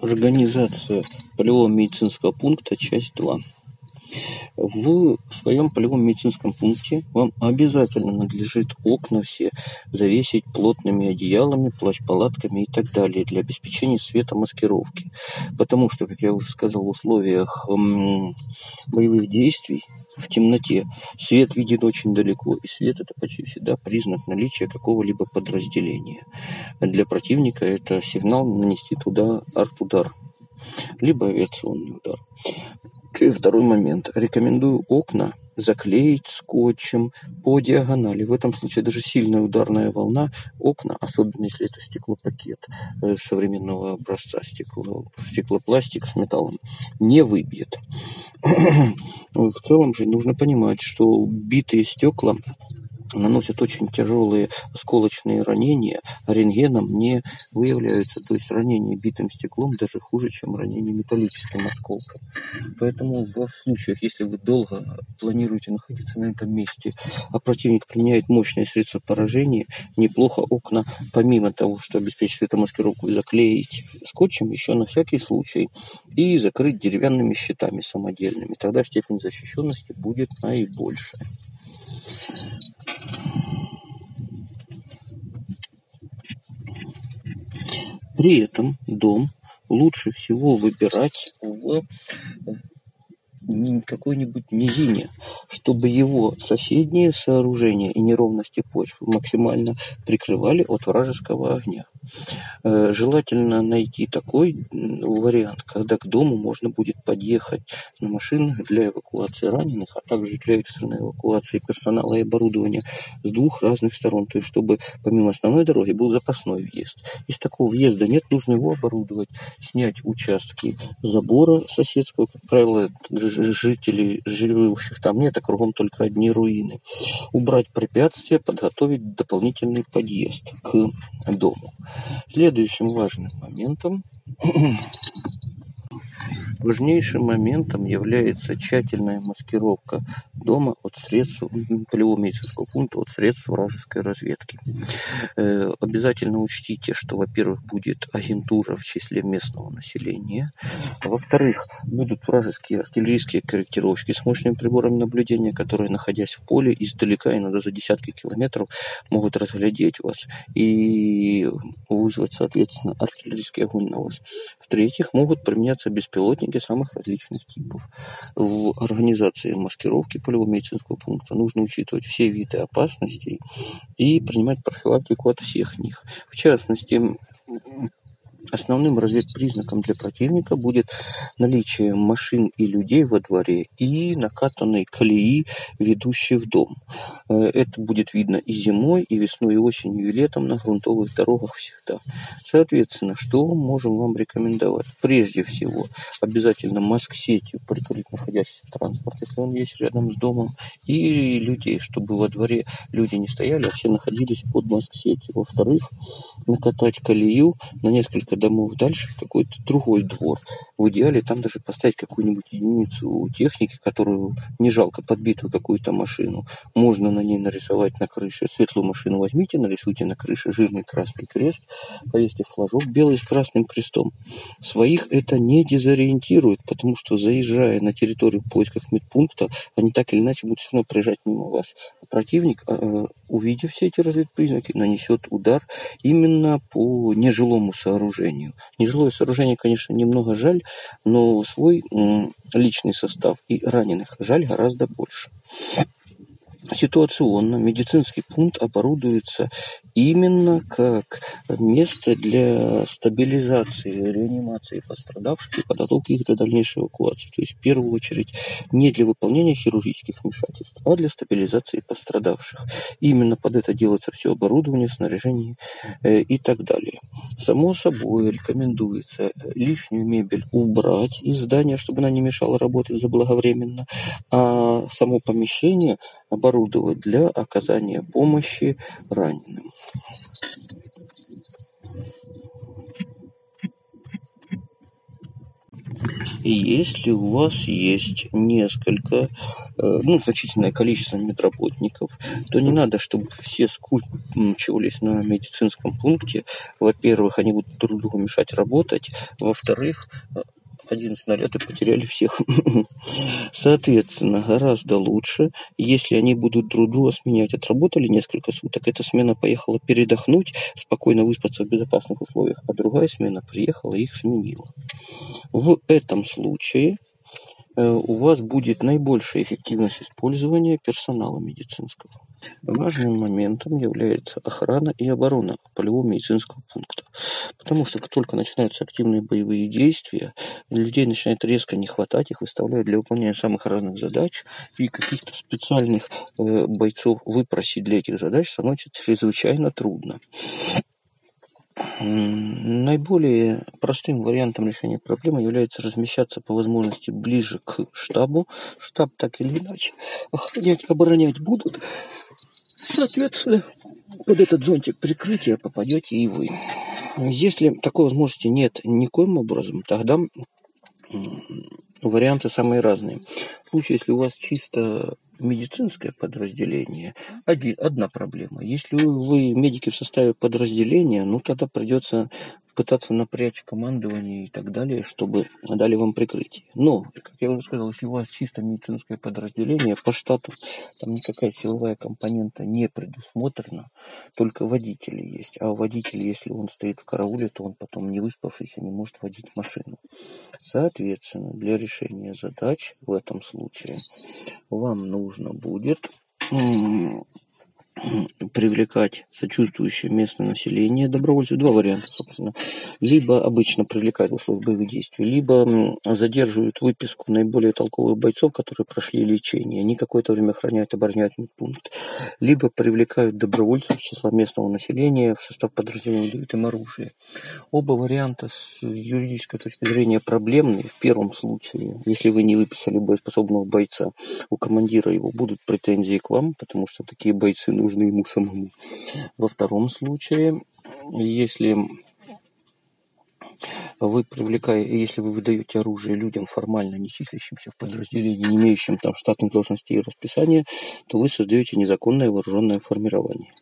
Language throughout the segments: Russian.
Организация полевого медицинского пункта, часть 2. В своем полевом медицинском пункте вам обязательно надлежит окна все завесить плотными одеялами, плащ-палатками и так далее для обеспечения светомаскировки. Потому что, как я уже сказал, в условиях боевых действий в темноте свет виден очень далеко, и свет это почти всегда признак наличия какого-либо подразделения. Для противника это сигнал нанести туда арт-удар, либо авиационный удар. И второй момент. Рекомендую окна заклеить скотчем по диагонали. В этом случае даже сильная ударная волна окна, особенно если это стеклопакет э, современного образца, стекло, стеклопластик с металлом, не выбьет. В целом же нужно понимать, что битые стекла наносят очень тяжелые осколочные ранения, рентгеном не выявляются. То есть ранение битым стеклом даже хуже, чем ранение металлическим осколком. Поэтому в случаях, если вы долго планируете находиться на этом месте, а противник применяет мощные средства поражения, неплохо окна, помимо того, что обеспечить светомаскировку, заклеить скотчем еще на всякий случай и закрыть деревянными щитами самодельными. Тогда степень защищенности будет наибольшая. При этом дом лучше всего выбирать в какой-нибудь низине, чтобы его соседние сооружения и неровности почвы максимально прикрывали от вражеского огня. Э, желательно найти такой вариант, когда к дому можно будет подъехать на машинах для эвакуации раненых, а также для экстренной эвакуации персонала и оборудования с двух разных сторон, то есть чтобы помимо основной дороги был запасной въезд. Если такого въезда нет, нужно его оборудовать, снять участки забора соседского, как правило, жителей, живущих там нет, а кругом только одни руины. Убрать препятствия, подготовить дополнительный подъезд к дому. Следующим важным моментом Важнейшим моментом является тщательная маскировка дома от средств полевого пункта от средств вражеской разведки. Э, обязательно учтите, что, во-первых, будет агентура в числе местного населения, во-вторых, будут вражеские артиллерийские корректировщики с мощными приборами наблюдения, которые, находясь в поле, издалека, иногда за десятки километров, могут разглядеть вас и вызвать, соответственно, артиллерийский огонь на вас. В-третьих, могут применяться беспилотники, техники самых различных типов. В организации маскировки полевого медицинского пункта нужно учитывать все виды опасностей и принимать профилактику от всех них. В частности, Основным разведпризнаком для противника будет наличие машин и людей во дворе и накатанной колеи, ведущей в дом. Э, это будет видно и зимой, и весной, и осенью, и летом на грунтовых дорогах всегда. Соответственно, что можем вам рекомендовать? Прежде всего, обязательно маск-сетью прикрыть находящийся транспорт, если он есть рядом с домом, и людей, чтобы во дворе люди не стояли, а все находились под маск-сетью. Во-вторых, накатать колею на несколько домов дальше в какой-то другой двор. В идеале там даже поставить какую-нибудь единицу техники, которую не жалко подбитую какую-то машину. Можно на ней нарисовать на крыше светлую машину возьмите, нарисуйте на крыше жирный красный крест, повесьте флажок белый с красным крестом. Своих это не дезориентирует, потому что заезжая на территорию в поисках медпункта, они так или иначе будут все равно проезжать мимо вас. Противник, э, увидев все эти разведпризнаки, нанесет удар именно по нежилому сооружению. Нежилое сооружение, конечно, немного жаль, но свой личный состав и раненых жаль гораздо больше. Ситуационно медицинский пункт оборудуется именно как место для стабилизации, реанимации пострадавших и подготовки их до дальнейшей эвакуации. То есть в первую очередь не для выполнения хирургических вмешательств, а для стабилизации пострадавших. Именно под это делается все оборудование, снаряжение э, и так далее. Само собой рекомендуется лишнюю мебель убрать из здания, чтобы она не мешала работать заблаговременно, а само помещение оборудовать для оказания помощи раненым. И если у вас есть несколько, э, ну, значительное количество медработников, то не надо, чтобы все скучивались на медицинском пункте. Во-первых, они будут друг другу мешать работать. Во-вторых, 11 снаряд и потеряли всех. Соответственно, гораздо лучше, если они будут друг друга сменять. Отработали несколько суток, эта смена поехала передохнуть, спокойно выспаться в безопасных условиях, а другая смена приехала и их сменила. В этом случае у вас будет наибольшая эффективность использования персонала медицинского. Важным моментом является охрана и оборона полевого медицинского пункта. Потому что как только начинаются активные боевые действия, людей начинает резко не хватать, их выставляют для выполнения самых разных задач, и каких-то специальных э, бойцов выпросить для этих задач становится чрезвычайно трудно. Наиболее простым вариантом решения проблемы является размещаться по возможности ближе к штабу. Штаб так или иначе охранять, оборонять будут. Соответственно, под этот зонтик прикрытия попадете и вы. Если такой возможности нет никоим образом, тогда варианты самые разные. В случае, если у вас чисто медицинское подразделение, один, одна проблема. Если вы медики в составе подразделения, ну тогда придется пытаться напрячь командование и так далее, чтобы дали вам прикрытие. Но, как я уже сказал, если у вас чисто медицинское подразделение, по штату там никакая силовая компонента не предусмотрена, только водители есть. А водитель, если он стоит в карауле, то он потом не выспавшийся не может водить машину. Соответственно, для решения задач в этом случае вам нужно будет привлекать сочувствующее местное население добровольцев. Два варианта, собственно. Либо обычно привлекают в условиях боевых действий, либо задерживают выписку наиболее толковых бойцов, которые прошли лечение. Они какое-то время охраняют, обороняют пункт. Либо привлекают добровольцев из числа местного населения в состав подразделения, дают им оружие. Оба варианта с юридической точки зрения проблемные. В первом случае, если вы не выписали боеспособного бойца, у командира его будут претензии к вам, потому что такие бойцы нужны нужны ему самому. Во втором случае, если вы привлекаете, если вы выдаете оружие людям формально не числящимся в подразделении, не имеющим там штатных должностей и расписания, то вы создаете незаконное вооруженное формирование.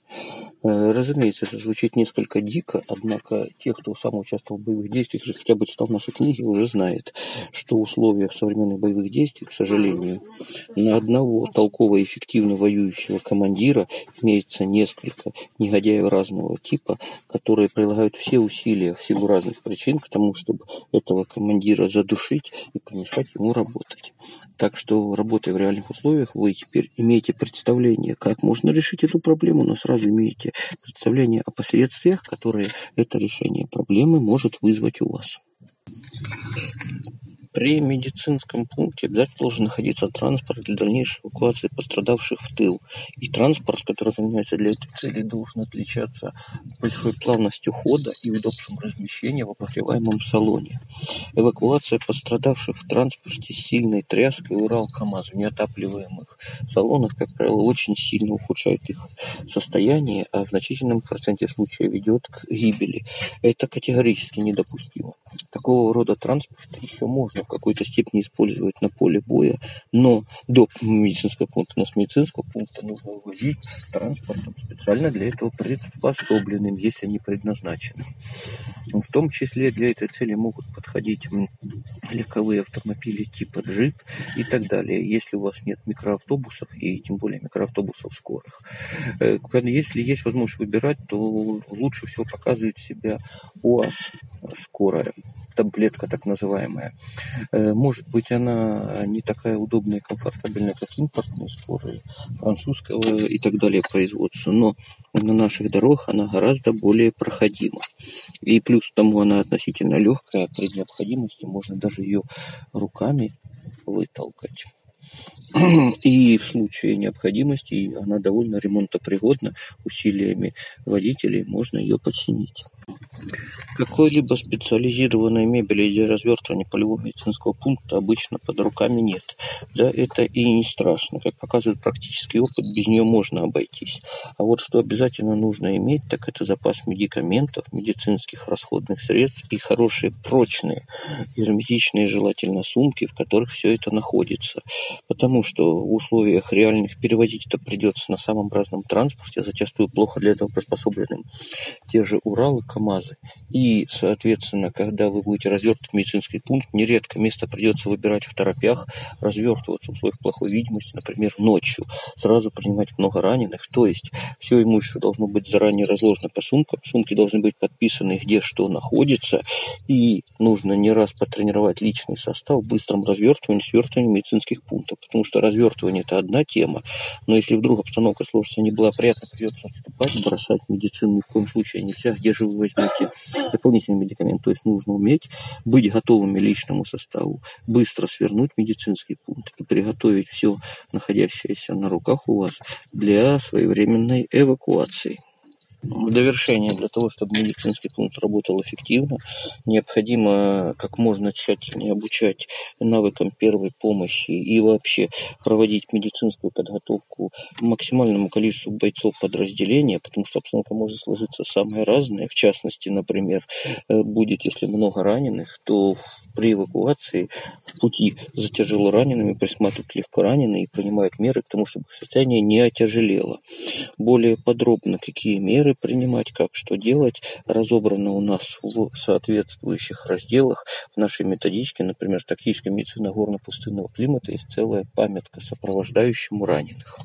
Э, разумеется, это звучит несколько дико, однако те, кто сам участвовал в боевых действиях, или хотя бы читал наши книги, уже знает, что в условиях современных боевых действий, к сожалению, на одного толкового и эффективно воюющего командира имеется несколько негодяев разного типа, которые прилагают все усилия в силу разных причин к тому, чтобы этого командира задушить и помешать ему работать. Так что, работая в реальных условиях, вы теперь имеете представление, как можно решить эту проблему, но сразу имеете представление о последствиях, которые это решение проблемы может вызвать у вас. При медицинском пункте обязательно должен находиться транспорт для дальнейшей эвакуации пострадавших в тыл. И транспорт, который занимается для этой цели, должен отличаться большой плавностью хода и удобством размещения в обогреваемом салоне. Эвакуация пострадавших в транспорте с сильной тряской Урал-КамАЗ в неотапливаемых салонах, как правило, очень сильно ухудшает их состояние, а в значительном проценте случаев ведет к гибели. Это категорически недопустимо. Такого рода транспорт еще можно в какой-то степени использовать на поле боя, но до медицинского пункта, но с медицинского пункта нужно увозить транспортом специально для этого приспособленным, если не предназначенным. В том числе для этой цели могут подходить легковые автомобили типа джип и так далее, если у вас нет микроавтобусов и тем более микроавтобусов скорых. Э, если есть возможность выбирать, то лучше всего показывает себя УАЗ скорая таблетка так называемая. Э, может быть, она не такая удобная и комфортабельная, как импортные споры французского и так далее производства, но на наших дорогах она гораздо более проходима. И плюс к тому она относительно легкая, при необходимости можно даже ее руками вытолкать. И в случае необходимости она довольно ремонтопригодна. Усилиями водителей можно ее починить. Какой-либо специализированной мебели для развертывания полевого медицинского пункта обычно под руками нет. Да, это и не страшно. Как показывает практический опыт, без нее можно обойтись. А вот что обязательно нужно иметь, так это запас медикаментов, медицинских расходных средств и хорошие прочные, герметичные желательно сумки, в которых все это находится. Потому что в условиях реальных перевозить это придется на самом разном транспорте, зачастую плохо для этого приспособленным. Те же Уралы, КАМАЗы. И, соответственно, когда вы будете развертывать медицинский пункт, нередко место придется выбирать в торопях, развертываться в условиях плохой видимости, например, ночью, сразу принимать много раненых. То есть все имущество должно быть заранее разложено по сумкам, сумки должны быть подписаны, где что находится, и нужно не раз потренировать личный состав в быстром развертывании, свертывании медицинских пунктов, потому что развертывание – это одна тема, но если вдруг обстановка сложится неблагоприятно, придется отступать, бросать медицину ни в коем случае нельзя, где же вы возьмете дополнительный медикамент. То есть нужно уметь быть готовыми личному составу, быстро свернуть медицинский пункт и приготовить все находящееся на руках у вас для своевременной эвакуации. В довершение, для того, чтобы медицинский пункт работал эффективно, необходимо как можно тщательнее обучать навыкам первой помощи и вообще проводить медицинскую подготовку максимальному количеству бойцов подразделения, потому что обстановка может сложиться самая разная. В частности, например, э, будет, если много раненых, то при эвакуации в пути за тяжело ранеными присматривают легко раненые и принимают меры к тому, чтобы их состояние не отяжелело. Более подробно, какие меры принимать, как что делать, разобрано у нас в соответствующих разделах в нашей методичке, например, тактическая медицина горно-пустынного климата, есть целая памятка сопровождающему раненых.